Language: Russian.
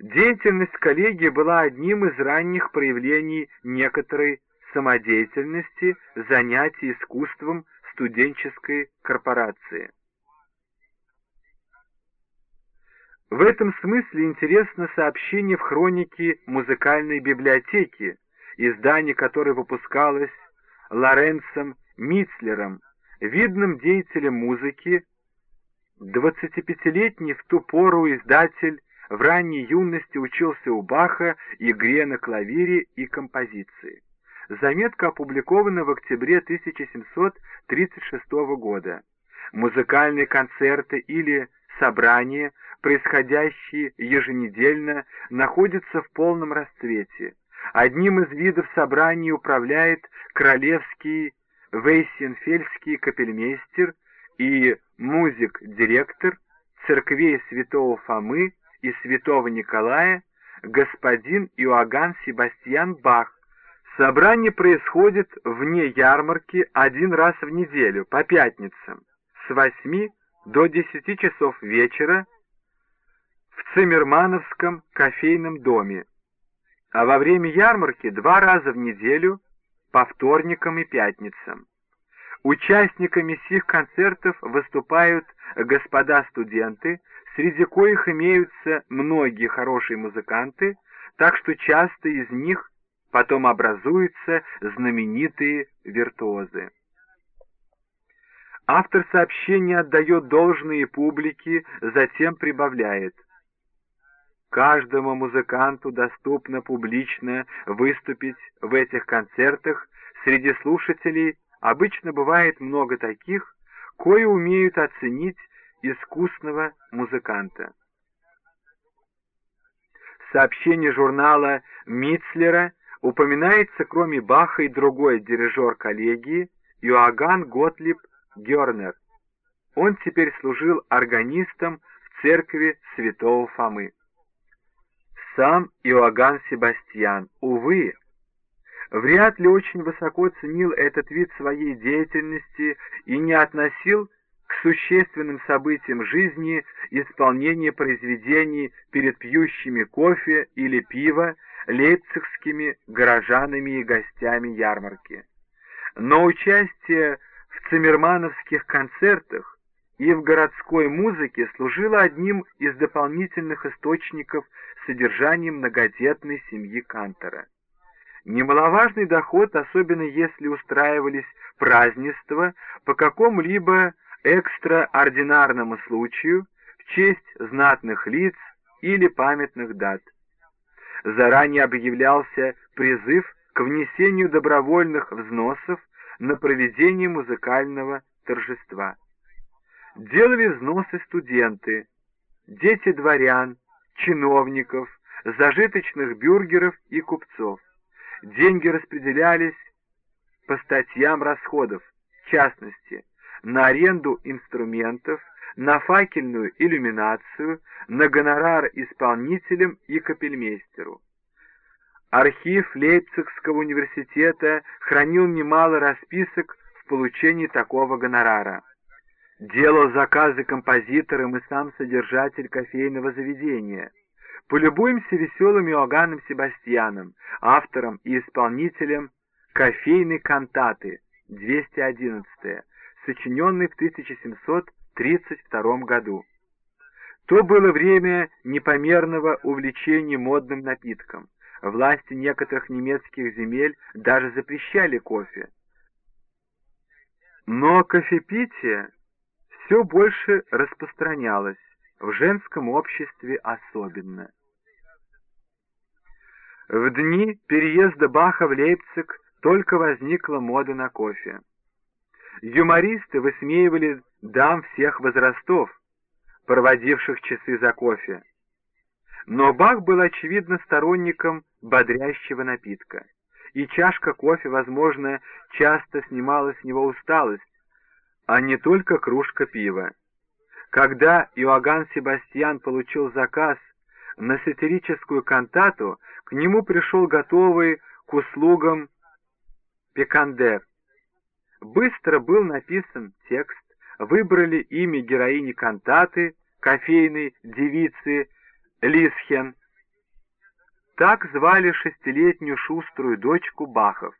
Деятельность коллегии была одним из ранних проявлений некоторой самодеятельности, занятий искусством студенческой корпорации. В этом смысле интересно сообщение в хронике музыкальной библиотеки, издание которой выпускалось Лоренцем Митцлером, видным деятелем музыки, 25-летний в ту пору издатель в ранней юности учился у Баха игре на клавире и композиции. Заметка опубликована в октябре 1736 года. Музыкальные концерты или собрания, происходящие еженедельно, находятся в полном расцвете. Одним из видов собраний управляет королевский Вейсенфельский капельмейстер и музик-директор церквей святого Фомы и святого Николая господин Иоганн Себастьян Бах. Собрание происходит вне ярмарки один раз в неделю, по пятницам, с 8 до 10 часов вечера в Циммермановском кофейном доме, а во время ярмарки два раза в неделю по вторникам и пятницам. Участниками сих концертов выступают господа студенты, среди коих имеются многие хорошие музыканты, так что часто из них потом образуются знаменитые виртуозы. Автор сообщения отдает должные публике, затем прибавляет. Каждому музыканту доступно публично выступить в этих концертах, среди слушателей обычно бывает много таких, кои умеют оценить искусного музыканта. В сообщении журнала Митцлера упоминается кроме Баха и другой дирижер коллегии Иоганн Готлиб Гернер. Он теперь служил органистом в церкви святого Фомы. Сам Иоганн Себастьян, увы, вряд ли очень высоко ценил этот вид своей деятельности и не относил к существенным событиям жизни исполнение произведений перед пьющими кофе или пиво лейпцигскими горожанами и гостями ярмарки. Но участие в циммермановских концертах и в городской музыке служило одним из дополнительных источников содержания многодетной семьи Кантера. Немаловажный доход, особенно если устраивались празднества по какому-либо экстраординарному случаю в честь знатных лиц или памятных дат. Заранее объявлялся призыв к внесению добровольных взносов на проведение музыкального торжества. Делали взносы студенты, дети дворян, чиновников, зажиточных бюргеров и купцов. Деньги распределялись по статьям расходов, в частности, на аренду инструментов, на факельную иллюминацию, на гонорар исполнителям и капельмейстеру. Архив Лейпцигского университета хранил немало расписок в получении такого гонорара. Делал заказы композиторам и сам содержатель кофейного заведения. Полюбуемся веселым Иоганном Себастьяном, автором и исполнителем кофейной кантаты 211 сочиненный в 1732 году. То было время непомерного увлечения модным напитком. Власти некоторых немецких земель даже запрещали кофе. Но кофепитие все больше распространялось, в женском обществе особенно. В дни переезда Баха в Лейпциг только возникла мода на кофе. Юмористы высмеивали дам всех возрастов, проводивших часы за кофе. Но Бах был, очевидно, сторонником бодрящего напитка, и чашка кофе, возможно, часто снимала с него усталость, а не только кружка пива. Когда Иоганн Себастьян получил заказ на сатирическую кантату, к нему пришел готовый к услугам Пекандер. Быстро был написан текст, выбрали имя героини кантаты, кофейной девицы Лисхен, Так звали шестилетнюю шуструю дочку Бахов.